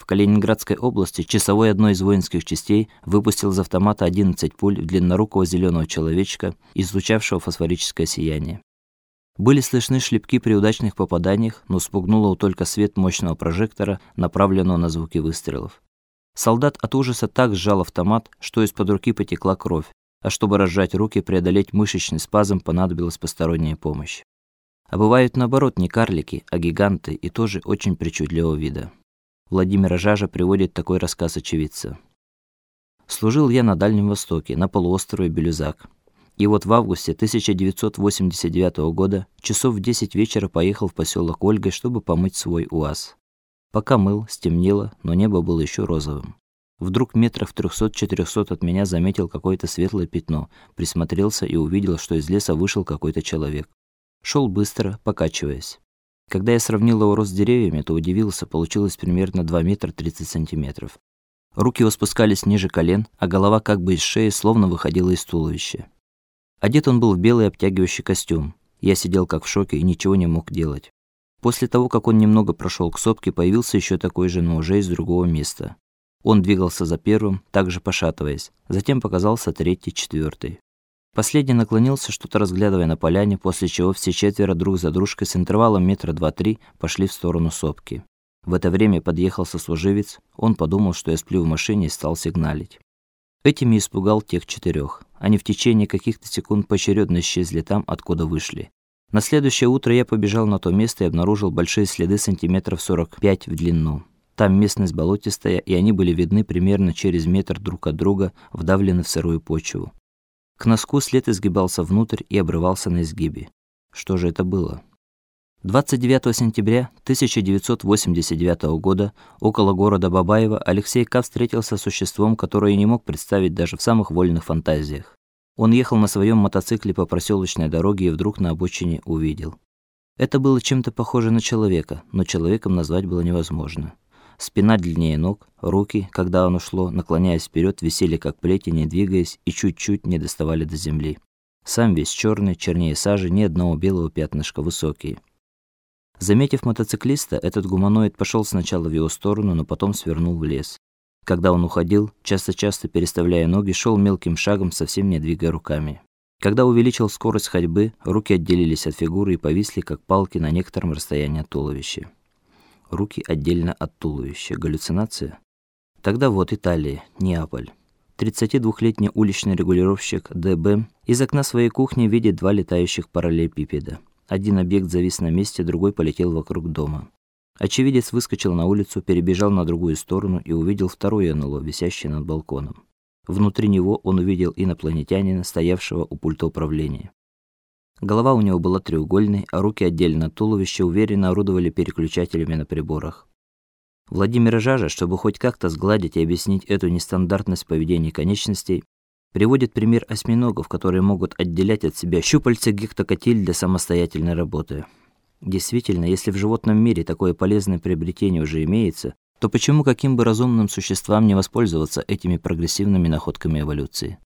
В Калининградской области часовой одной из воинских частей выпустил из автомата 11 пуль в длиннорукого зеленого человечка, излучавшего фосфорическое сияние. Были слышны шлепки при удачных попаданиях, но спугнуло его только свет мощного прожектора, направленного на звуки выстрелов. Солдат от ужаса так сжал автомат, что из-под руки потекла кровь, а чтобы разжать руки и преодолеть мышечный спазм, понадобилась посторонняя помощь. А бывают наоборот не карлики, а гиганты и тоже очень причудливого вида. Владимир Жажа приводит такой рассказ очевидца. Служил я на Дальнем Востоке, на полуострове Белюзак. И вот в августе 1989 года, часов в 10 вечера поехал в поселок Ольга, чтобы помыть свой УАЗ. Пока мыл, стемнело, но небо было еще розовым. Вдруг метров 300-400 от меня заметил какое-то светлое пятно, присмотрелся и увидел, что из леса вышел какой-то человек. Шел быстро, покачиваясь. Когда я сравнил его рост с деревьями, то удивился, получилось примерно 2 метра 30 сантиметров. Руки его спускались ниже колен, а голова как бы из шеи словно выходила из туловища. Одет он был в белый обтягивающий костюм. Я сидел как в шоке и ничего не мог делать. После того, как он немного прошел к сопке, появился еще такой же, но уже из другого места. Он двигался за первым, также пошатываясь. Затем показался третий, четвертый. Последний наклонился, что-то разглядывая на поляне, после чего все четверо друг за дружкой с интервалом метра два-три пошли в сторону сопки. В это время подъехал сослуживец. Он подумал, что я сплю в машине и стал сигналить. Этим испугал тех четырех. Они в течение каких-то секунд поочередно исчезли там, откуда вышли. На следующее утро я побежал на то место и обнаружил большие следы сантиметров 45 в длину. Там местность болотистая, и они были видны примерно через метр друг от друга, вдавлены в сырую почву. К носку след изгибался внутрь и обрывался на изгибе. Что же это было? 29 сентября 1989 года около города Бабаево Алексей К. встретился с существом, которое не мог представить даже в самых вольных фантазиях. Он ехал на своем мотоцикле по проселочной дороге и вдруг на обочине увидел. Это было чем-то похоже на человека, но человеком назвать было невозможно. Спина длиннее ног, руки, когда оно шло, наклоняясь вперед, висели как плети, не двигаясь и чуть-чуть не доставали до земли. Сам весь черный, чернее сажи, ни одного белого пятнышка, высокий. Заметив мотоциклиста, этот гуманоид пошел сначала в его сторону, но потом свернул в лес. Когда он уходил, часто-часто переставляя ноги, шел мелким шагом, совсем не двигая руками. Когда увеличил скорость ходьбы, руки отделились от фигуры и повисли как палки на некотором расстоянии от туловища руки отдельно от туловища. Галлюцинация? Тогда вот Италия, Неаполь. 32-летний уличный регулировщик ДБ из окна своей кухни видит два летающих параллелепипеда. Один объект завис на месте, другой полетел вокруг дома. Очевидец выскочил на улицу, перебежал на другую сторону и увидел второе НЛО, висящее над балконом. Внутри него он увидел инопланетянина, стоявшего у пульта управления. Голова у него была треугольной, а руки отдельно от туловища уверенно орудовали переключателями на приборах. Владимир Жажа, чтобы хоть как-то сгладить и объяснить эту нестандартность поведения конечностей, приводит пример осьминогов, которые могут отделять от себя щупальца гектокотиль для самостоятельной работы. Действительно, если в животном мире такое полезное приобретение уже имеется, то почему каким бы разумным существам не воспользоваться этими прогрессивными находками эволюции?